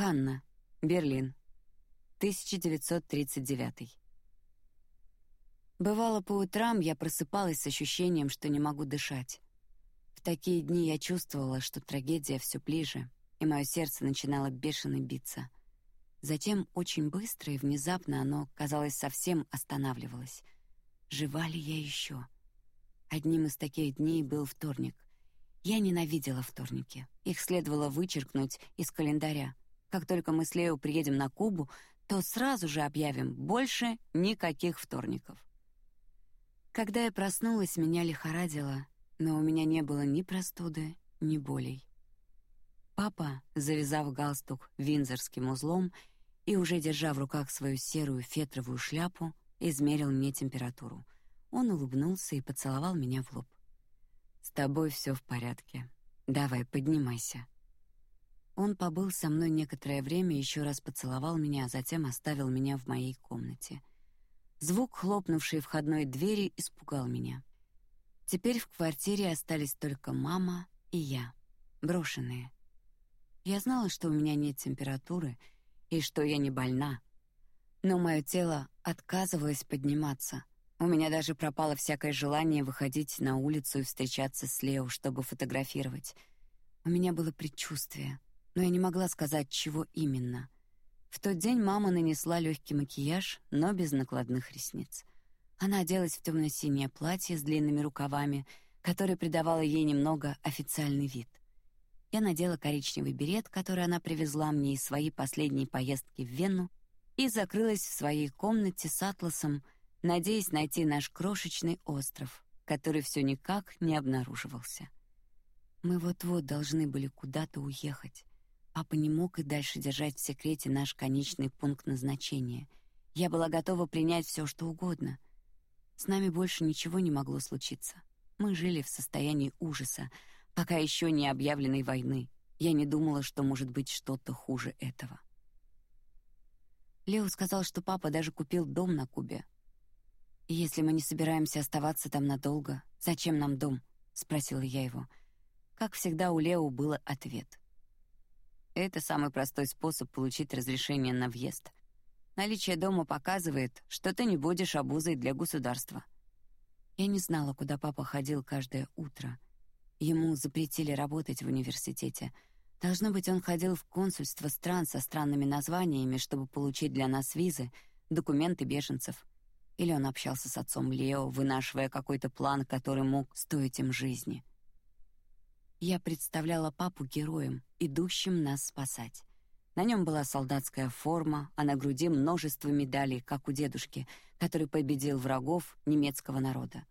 Ханна, Берлин, 1939. Бывало по утрам я просыпалась с ощущением, что не могу дышать. В такие дни я чувствовала, что трагедия все ближе, и мое сердце начинало бешено биться. Затем очень быстро и внезапно оно, казалось, совсем останавливалось. Жива ли я еще? Одним из таких дней был вторник. Я ненавидела вторники. Их следовало вычеркнуть из календаря. Как только мы с Лео приедем на Кубу, то сразу же объявим больше никаких вторников. Когда я проснулась, меня лихорадило, но у меня не было ни простуды, ни болей. Папа, завязав галстук винзорским узлом и уже держа в руках свою серую фетровую шляпу, измерил мне температуру. Он улыбнулся и поцеловал меня в лоб. С тобой все в порядке. Давай, поднимайся. Он побыл со мной некоторое время, еще раз поцеловал меня, а затем оставил меня в моей комнате. Звук хлопнувшей входной двери испугал меня. Теперь в квартире остались только мама и я, брошенные. Я знала, что у меня нет температуры и что я не больна, но мое тело отказывалось подниматься. У меня даже пропало всякое желание выходить на улицу и встречаться с Лео, чтобы фотографировать. У меня было предчувствие, но я не могла сказать, чего именно — в тот день мама нанесла легкий макияж, но без накладных ресниц. Она оделась в темно-синее платье с длинными рукавами, которое придавало ей немного официальный вид. Я надела коричневый берет, который она привезла мне из своей последней поездки в Вену, и закрылась в своей комнате с атласом, надеясь найти наш крошечный остров, который все никак не обнаруживался. Мы вот-вот должны были куда-то уехать. Папа не мог и дальше держать в секрете наш конечный пункт назначения. Я была готова принять все, что угодно. С нами больше ничего не могло случиться. Мы жили в состоянии ужаса, пока еще не объявленной войны. Я не думала, что может быть что-то хуже этого. Лео сказал, что папа даже купил дом на Кубе. Если мы не собираемся оставаться там надолго, зачем нам дом? – спросила я его. Как всегда у Лео был ответ: это самый простой способ получить разрешение на въезд. Наличие дома показывает, что ты не будешь обузой для государства. Я не знала, куда папа ходил каждое утро. Ему запретили работать в университете. Должно быть, он ходил в консульство стран со странными названиями, чтобы получить для нас визы, документы беженцев. Или он общался с отцом Лео, вынашивая какой-то план, который мог стоить им жизни. Я представляла папу героем, идущим нас спасать. На нем была солдатская форма, а на груди множество медалей, как у дедушки, который победил врагов немецкого народа.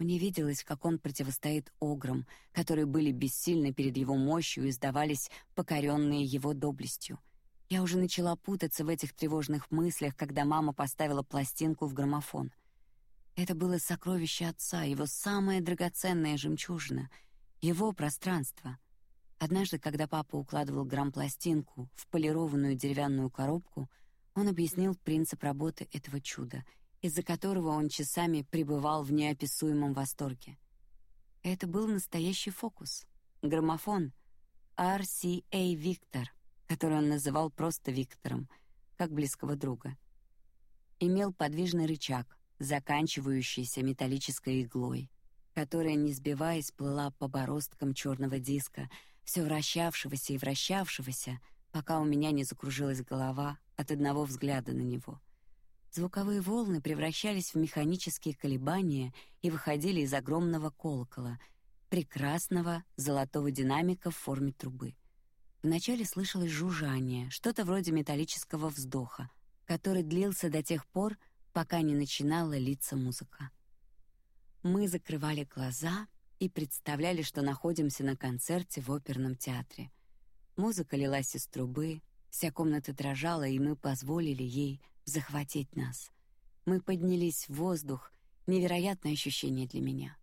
Мне виделось, как он противостоит ограм, которые были бессильны перед его мощью и сдавались покоренные его доблестью. Я уже начала путаться в этих тревожных мыслях, когда мама поставила пластинку в граммофон. Это было сокровище отца, его самая драгоценная жемчужина — его пространство. Однажды, когда папа укладывал грамм-пластинку в полированную деревянную коробку, он объяснил принцип работы этого чуда, из-за которого он часами пребывал в неописуемом восторге. Это был настоящий фокус. Граммофон RCA Виктор, который он называл просто Виктором, как близкого друга. Имел подвижный рычаг, заканчивающийся металлической иглой которая, не сбиваясь, плыла по бороздкам черного диска, все вращавшегося и вращавшегося, пока у меня не закружилась голова от одного взгляда на него. Звуковые волны превращались в механические колебания и выходили из огромного колокола, прекрасного золотого динамика в форме трубы. Вначале слышалось жужжание, что-то вроде металлического вздоха, который длился до тех пор, пока не начинала литься музыка. Мы закрывали глаза и представляли, что находимся на концерте в оперном театре. Музыка лилась из трубы, вся комната дрожала, и мы позволили ей захватить нас. Мы поднялись в воздух, невероятное ощущение для меня.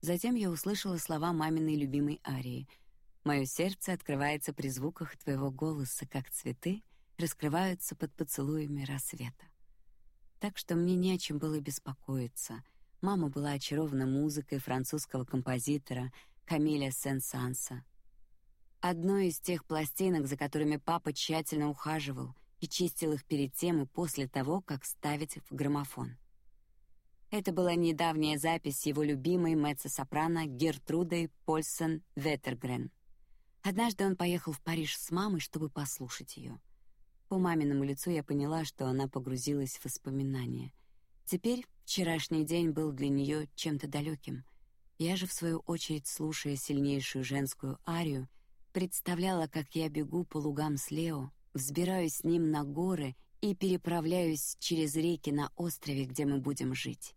Затем я услышала слова маминой любимой арии: "Мое сердце открывается при звуках твоего голоса, как цветы раскрываются под поцелуями рассвета". Так что мне не о чем было беспокоиться. Мама была очарована музыкой французского композитора Камиля Сен-Санса. Одной из тех пластинок, за которыми папа тщательно ухаживал и чистил их перед тем и после того, как ставить в граммофон. Это была недавняя запись его любимой меццо-сопрано Гертрудой Польсон Веттергрен. Однажды он поехал в Париж с мамой, чтобы послушать ее. По маминому лицу я поняла, что она погрузилась в воспоминания. Теперь вчерашний день был для нее чем-то далеким. Я же в свою очередь, слушая сильнейшую женскую арию, представляла, как я бегу по лугам с Лео, взбираюсь с ним на горы и переправляюсь через реки на острове, где мы будем жить.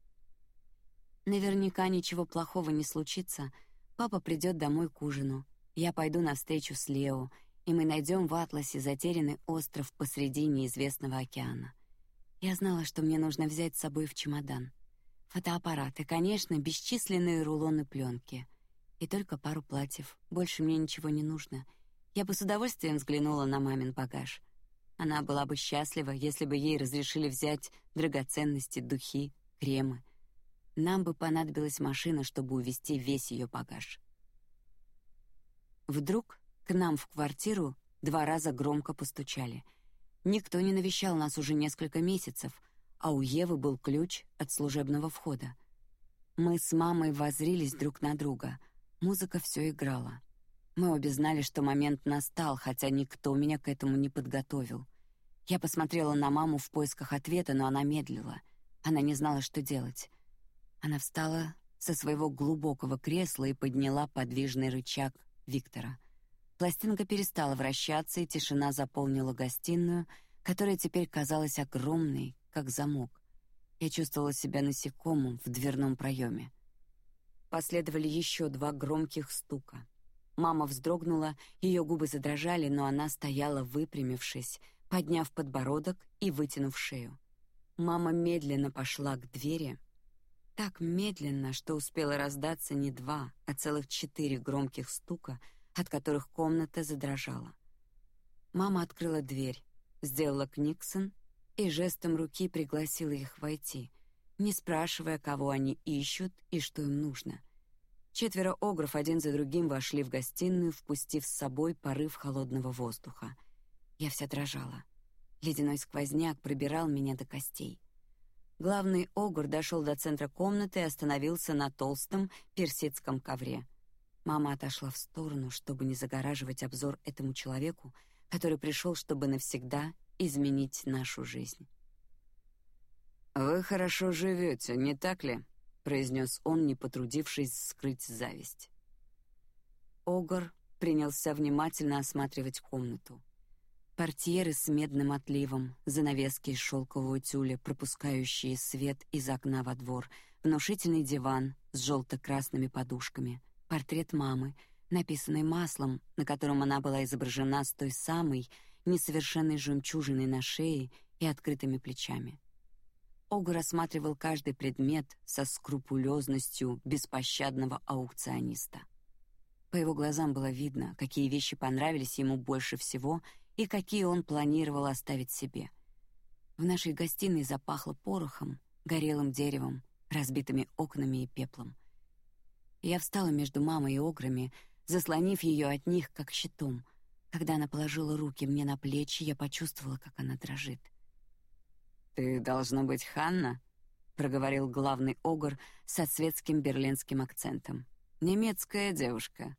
Наверняка ничего плохого не случится. Папа придет домой к ужину. Я пойду на встречу с Лео, и мы найдем в атласе затерянный остров посреди неизвестного океана. Я знала, что мне нужно взять с собой в чемодан фотоаппарат и, конечно, бесчисленные рулоны пленки и только пару платьев. Больше мне ничего не нужно. Я бы с удовольствием взглянула на мамин багаж. Она была бы счастлива, если бы ей разрешили взять драгоценности, духи, кремы. Нам бы понадобилась машина, чтобы увезти весь ее багаж. Вдруг к нам в квартиру два раза громко постучали. Никто не навещал нас уже несколько месяцев, а у Евы был ключ от служебного входа. Мы с мамой воззрились друг на друга. Музыка все играла. Мы обе знали, что момент настал, хотя никто меня к этому не подготовил. Я посмотрела на маму в поисках ответа, но она медлила. Она не знала, что делать. Она встала со своего глубокого кресла и подняла подвижный рычаг Виктора. Пластинка перестала вращаться, и тишина заполнила гостиную, которая теперь казалась огромной, как замок. Я чувствовала себя насекомым в дверном проеме. Последовали еще два громких стука. Мама вздрогнула, ее губы задрожали, но она стояла выпрямившись, подняв подбородок и вытянув шею. Мама медленно пошла к двери, так медленно, что успела раздаться не два, а целых четыре громких стука, от которых комната задрожала. Мама открыла дверь, сделала книксон и жестом руки пригласила их войти, не спрашивая, кого они ищут и что им нужно. Четверо огров один за другим вошли в гостиную, впустив с собой порыв холодного воздуха. Я вся дрожала. Ледяной сквозняк пробирал меня до костей. Главный огр дошел до центра комнаты и остановился на толстом персидском ковре. Мама отошла в сторону, чтобы не загораживать обзор этому человеку, который пришел, чтобы навсегда изменить нашу жизнь. Вы хорошо живете, не так ли? произнес он, не потрудившись скрыть зависть. Огр принялся внимательно осматривать комнату. Портьеры с медным отливом, занавески из шелкового тюля, пропускающие свет из окна во двор, внушительный диван с желто-красными подушками, портрет мамы, написанный маслом, на котором она была изображена с той самой несовершенной жемчужиной на шее и открытыми плечами. Ого рассматривал каждый предмет со скрупулезностью беспощадного аукциониста. По его глазам было видно, какие вещи понравились ему больше всего — и какие он планировал оставить себе. В нашей гостиной запахло порохом, горелым деревом, разбитыми окнами и пеплом. Я встала между мамой и ограми, заслонив ее от них как щитом. Когда она положила руки мне на плечи, я почувствовала, как она дрожит. Ты должна быть Ханна, проговорил главный огр со светским берлинским акцентом. Немецкая девушка.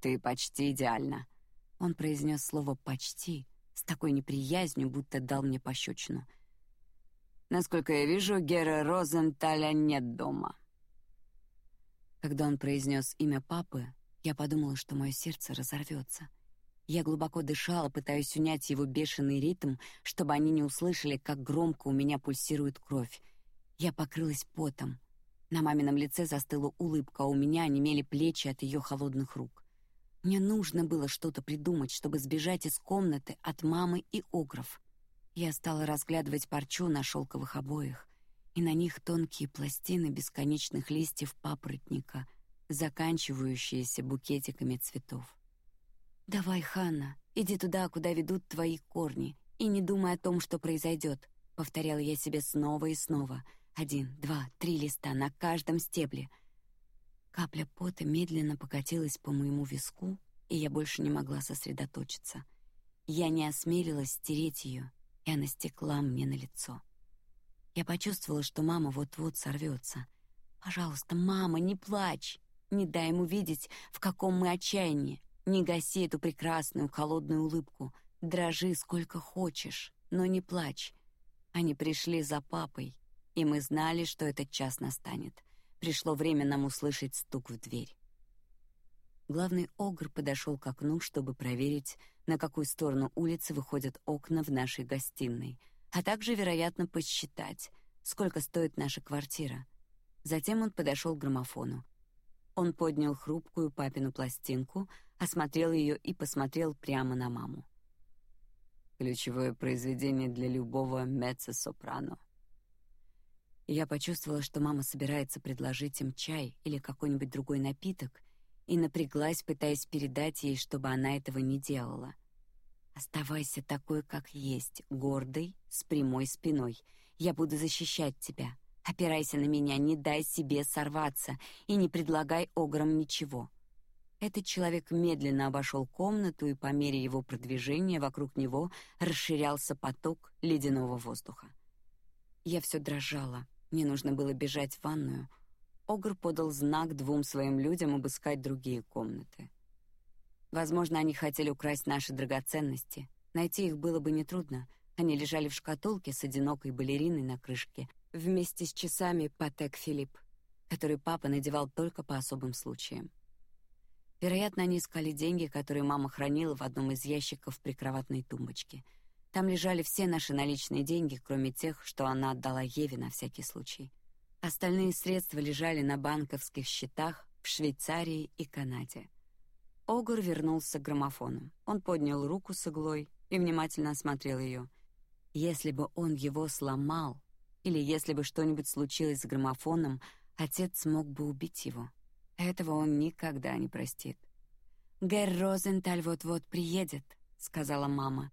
Ты почти идеальна. Он произнес слово почти с такой неприязнью, будто дал мне пощечину. Насколько я вижу, Гера Розенталя нет дома. Когда он произнес имя папы, я подумала, что мое сердце разорвется. Я глубоко дышала, пытаясь унять его бешеный ритм, чтобы они не услышали, как громко у меня пульсирует кровь. Я покрылась потом. На мамином лице застыла улыбка, а у меня онемели плечи от ее холодных рук. Мне нужно было что-то придумать, чтобы сбежать из комнаты от мамы и огров. Я стала разглядывать парчу на шелковых обоях, и на них тонкие пластины бесконечных листьев папоротника, заканчивающиеся букетиками цветов. Давай, Ханна, иди туда, куда ведут твои корни, и не думай о том, что произойдет. Повторяла я себе снова и снова. Один, два, три листа на каждом стебле — Капля пота медленно покатилась по моему виску, и я больше не могла сосредоточиться. Я не осмелилась стереть ее, и она стекла мне на лицо. Я почувствовала, что мама вот-вот сорвется. Пожалуйста, мама, не плачь, не дай ему видеть, в каком мы отчаянии. Не гаси эту прекрасную холодную улыбку. Дрожи сколько хочешь, но не плачь. Они пришли за папой, и мы знали, что этот час настанет. Пришло время нам услышать стук в дверь. Главный огр подошел к окну, чтобы проверить, на какую сторону улицы выходят окна в нашей гостиной, а также, вероятно, посчитать, сколько стоит наша квартира. Затем он подошел к граммофону. Он поднял хрупкую папину пластинку, осмотрел ее и посмотрел прямо на маму. Ключевое произведение для любого меццо-сопрано. Я почувствовала, что мама собирается предложить им чай или какой-нибудь другой напиток, и напряглась, пытаясь передать ей, чтобы она этого не делала. Оставайся такой, как есть, гордой, с прямой спиной. Я буду защищать тебя. Опирайся на меня, не дай себе сорваться и не предлагай ограм ничего. Этот человек медленно обошел комнату, и по мере его продвижения вокруг него расширялся поток ледяного воздуха. Я все дрожала. Мне нужно было бежать в ванную. Огр подал знак двум своим людям обыскать другие комнаты. Возможно, они хотели украсть наши драгоценности. Найти их было бы нетрудно. Они лежали в шкатулке с одинокой балериной на крышке, вместе с часами Патек Филипп, который папа надевал только по особым случаям. Вероятно, они искали деньги, которые мама хранила в одном из ящиков прикроватной тумбочки. Там лежали все наши наличные деньги, кроме тех, что она отдала Еве на всякий случай. Остальные средства лежали на банковских счетах в Швейцарии и Канаде. Огур вернулся к граммофону. Он поднял руку с иглой и внимательно осмотрел ее. Если бы он его сломал, или если бы что-нибудь случилось с граммофоном, отец мог бы убить его. Этого он никогда не простит. «Герр Розенталь вот-вот приедет», — сказала мама.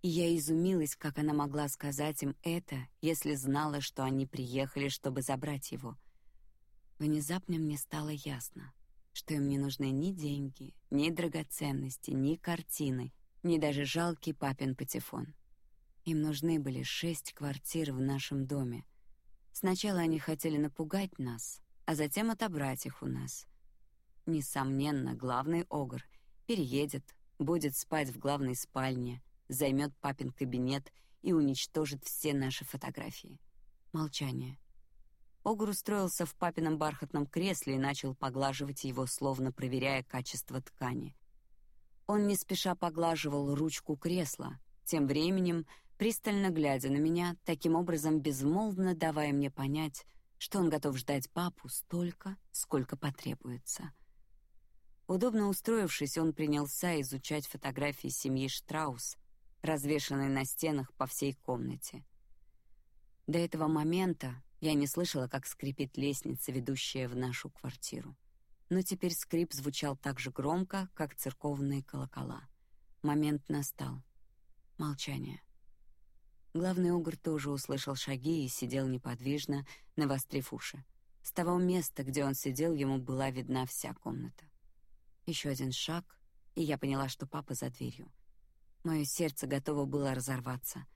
И я изумилась, как она могла сказать им это, если знала, что они приехали, чтобы забрать его. Внезапно мне стало ясно, что им не нужны ни деньги, ни драгоценности, ни картины, ни даже жалкий папин патефон. Им нужны были шесть квартир в нашем доме. Сначала они хотели напугать нас, а затем отобрать их у нас. Несомненно, главный огр переедет, будет спать в главной спальне, займет папин кабинет и уничтожит все наши фотографии. Молчание. Огр устроился в папином бархатном кресле и начал поглаживать его, словно проверяя качество ткани. Он не спеша поглаживал ручку кресла, тем временем пристально глядя на меня, таким образом безмолвно давая мне понять, что он готов ждать папу столько, сколько потребуется. Удобно устроившись, он принялся изучать фотографии семьи Штраус, развешанные на стенах по всей комнате. До этого момента я не слышала, как скрипит лестница, ведущая в нашу квартиру. Но теперь скрип звучал так же громко, как церковные колокола. Момент настал. Молчание. Главный огр тоже услышал шаги и сидел неподвижно, навострив уши. С того места, где он сидел, ему была видна вся комната. Еще один шаг, и я поняла, что папа за дверью. Мое сердце готово было разорваться.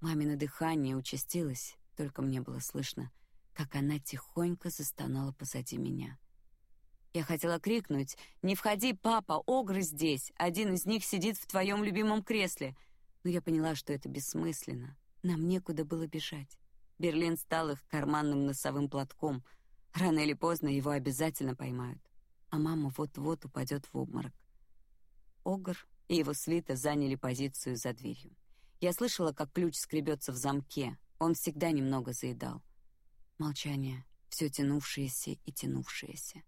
Мамино дыхание участилось, только мне было слышно, как она тихонько застонала позади меня. Я хотела крикнуть: "Не входи, папа, огры здесь! Один из них сидит в твоем любимом кресле!" но я поняла, что это бессмысленно. Нам некуда было бежать. Берлин стал их карманным носовым платком. Рано или поздно его обязательно поймают, а мама вот-вот упадет в обморок. Огр и его свита заняли позицию за дверью. Я слышала, как ключ скребется в замке. Он всегда немного заедал. Молчание, все тянувшееся и тянувшееся.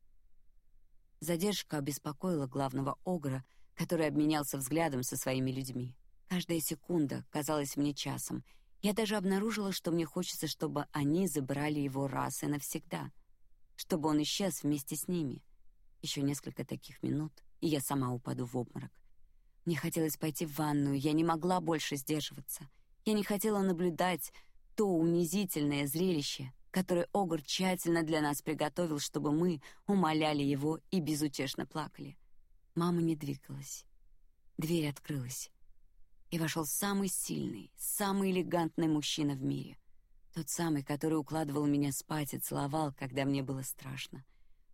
Задержка обеспокоила главного огра, который обменялся взглядом со своими людьми. Каждая секунда казалась мне часом. Я даже обнаружила, что мне хочется, чтобы они забрали его раз и навсегда, чтобы он исчез вместе с ними. Еще несколько таких минут, и я сама упаду в обморок. Мне хотелось пойти в ванную, я не могла больше сдерживаться. Я не хотела наблюдать то унизительное зрелище, которое Огр тщательно для нас приготовил, чтобы мы умоляли его и безутешно плакали. Мама не двигалась. Дверь открылась. И вошел самый сильный, самый элегантный мужчина в мире. Тот самый, который укладывал меня спать и целовал, когда мне было страшно.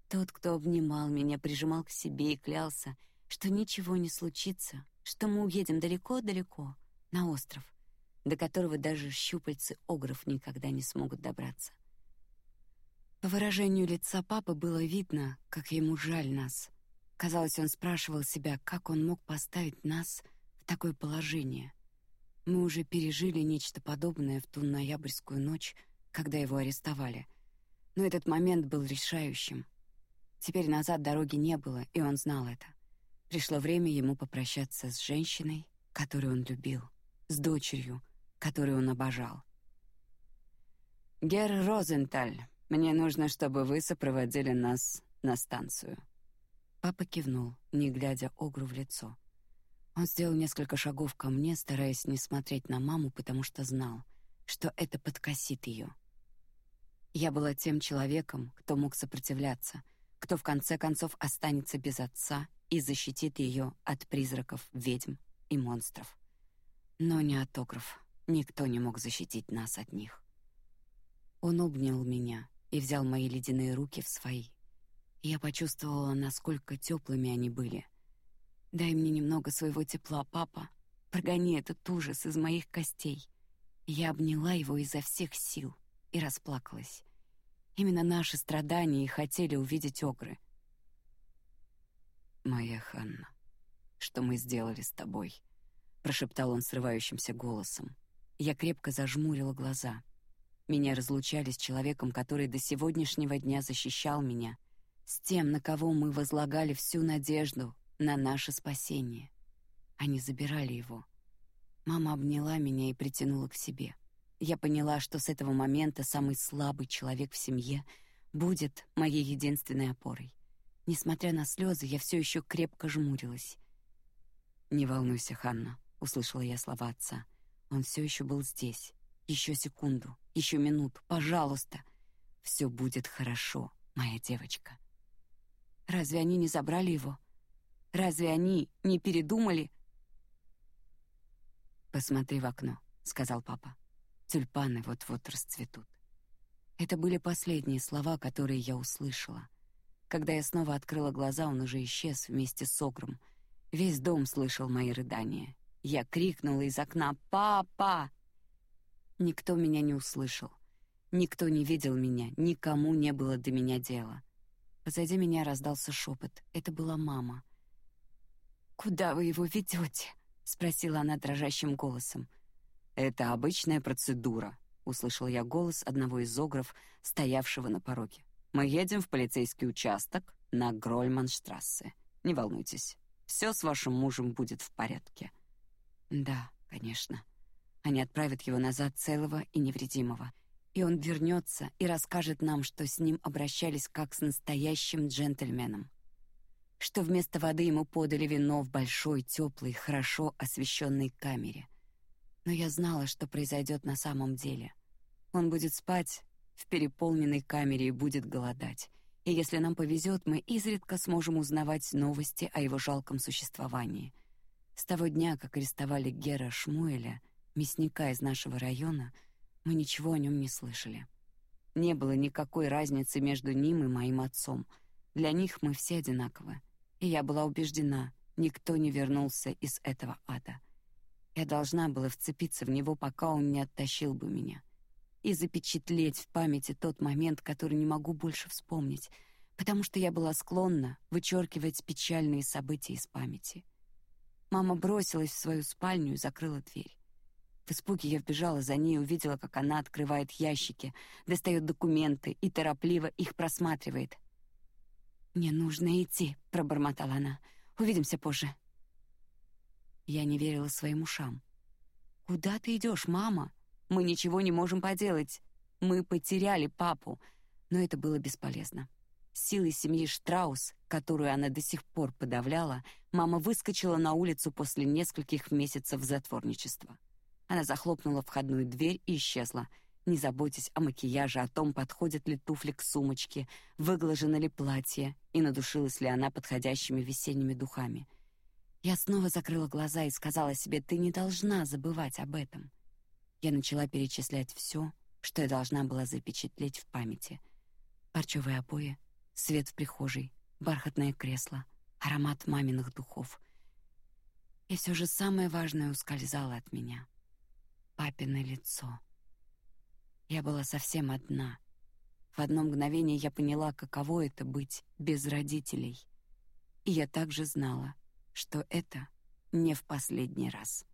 Тот, кто обнимал меня, прижимал к себе и клялся, что ничего не случится, что мы уедем далеко-далеко, на остров, до которого даже щупальцы огров никогда не смогут добраться. По выражению лица папы было видно, как ему жаль нас. Казалось, он спрашивал себя, как он мог поставить нас в такое положение. Мы уже пережили нечто подобное в ту ноябрьскую ночь, когда его арестовали. Но этот момент был решающим. Теперь назад дороги не было, и он знал это. Пришло время ему попрощаться с женщиной, которую он любил, с дочерью, которую он обожал. Гер Розенталь, мне нужно, чтобы вы сопроводили нас на станцию. Папа кивнул, не глядя Огру в лицо. Он сделал несколько шагов ко мне, стараясь не смотреть на маму, потому что знал, что это подкосит ее. Я была тем человеком, кто мог сопротивляться, кто в конце концов останется без отца и защитит ее от призраков, ведьм и монстров. Но не от огров. Никто не мог защитить нас от них. Он обнял меня, и взял мои ледяные руки в свои. Я почувствовала, насколько теплыми они были. Дай мне немного своего тепла, папа. Прогони этот ужас из моих костей. Я обняла его изо всех сил и расплакалась. Именно наши страдания и хотели увидеть огры. Моя Ханна, что мы сделали с тобой? прошептал он срывающимся голосом. Я крепко зажмурила глаза. Меня разлучали с человеком, который до сегодняшнего дня защищал меня, с тем, на кого мы возлагали всю надежду на наше спасение. Они забирали его. Мама обняла меня и притянула к себе. Я поняла, что с этого момента самый слабый человек в семье будет моей единственной опорой. Несмотря на слезы, я все еще крепко жмурилась. Не волнуйся, Ханна, услышала я слова отца. Он все еще был здесь. Еще секунду, еще минуту, пожалуйста. Все будет хорошо, моя девочка. Разве они не забрали его? Разве они не передумали? Посмотри в окно, сказал папа. Тюльпаны вот-вот расцветут. Это были последние слова, которые я услышала. Когда я снова открыла глаза, он уже исчез вместе с Огром. Весь дом слышал мои рыдания. Я крикнула из окна: "Папа!" Никто меня не услышал. Никто не видел меня, никому не было до меня дела. Позади меня раздался шепот. Это была мама. Куда вы его ведете? – спросила она дрожащим голосом. Это обычная процедура, услышал я голос одного из огров, стоявшего на пороге. Мы едем в полицейский участок на Грольманштрассе. Не волнуйтесь, все с вашим мужем будет в порядке. Да, конечно. Они отправят его назад целого и невредимого, и он вернется и расскажет нам, что с ним обращались как с настоящим джентльменом, что вместо воды ему подали вино в большой, теплой, хорошо освещенной камере. Но я знала, что произойдет на самом деле. Он будет спать в переполненной камере и будет голодать. И если нам повезет, мы изредка сможем узнавать новости о его жалком существовании. С того дня, как арестовали Гера Шмуэля, мясника из нашего района, мы ничего о нем не слышали. Не было никакой разницы между ним и моим отцом. Для них мы все одинаковы. И я была убеждена, никто не вернулся из этого ада. Я должна была вцепиться в него, пока он не оттащил бы меня, и запечатлеть в памяти тот момент, который не могу больше вспомнить, потому что я была склонна вычеркивать печальные события из памяти. Мама бросилась в свою спальню и закрыла дверь. В испуге я вбежала за ней и увидела, как она открывает ящики, достает документы и торопливо их просматривает. «Мне нужно идти», — пробормотала она. «Увидимся позже». Я не верила своим ушам. «Куда ты идешь, мама? Мы ничего не можем поделать. Мы потеряли папу». Но это было бесполезно. Силой семьи Штраус, которую она до сих пор подавляла, мама выскочила на улицу после нескольких месяцев затворничества. Она захлопнула входную дверь и исчезла. не заботясь о макияже, о том, подходят ли туфли к сумочке, выглажено ли платье и надушилась ли она подходящими весенними духами. Я снова закрыла глаза и сказала себе: "Ты не должна забывать об этом". Я начала перечислять все, что я должна была запечатлеть в памяти: парчевые обои, свет в прихожей, бархатное кресло, аромат маминых духов. И все же самое важное ускользало от меня: папино лицо. Я была совсем одна. В одно мгновение я поняла, каково это быть без родителей. И я также знала, что это не в последний раз.